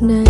Música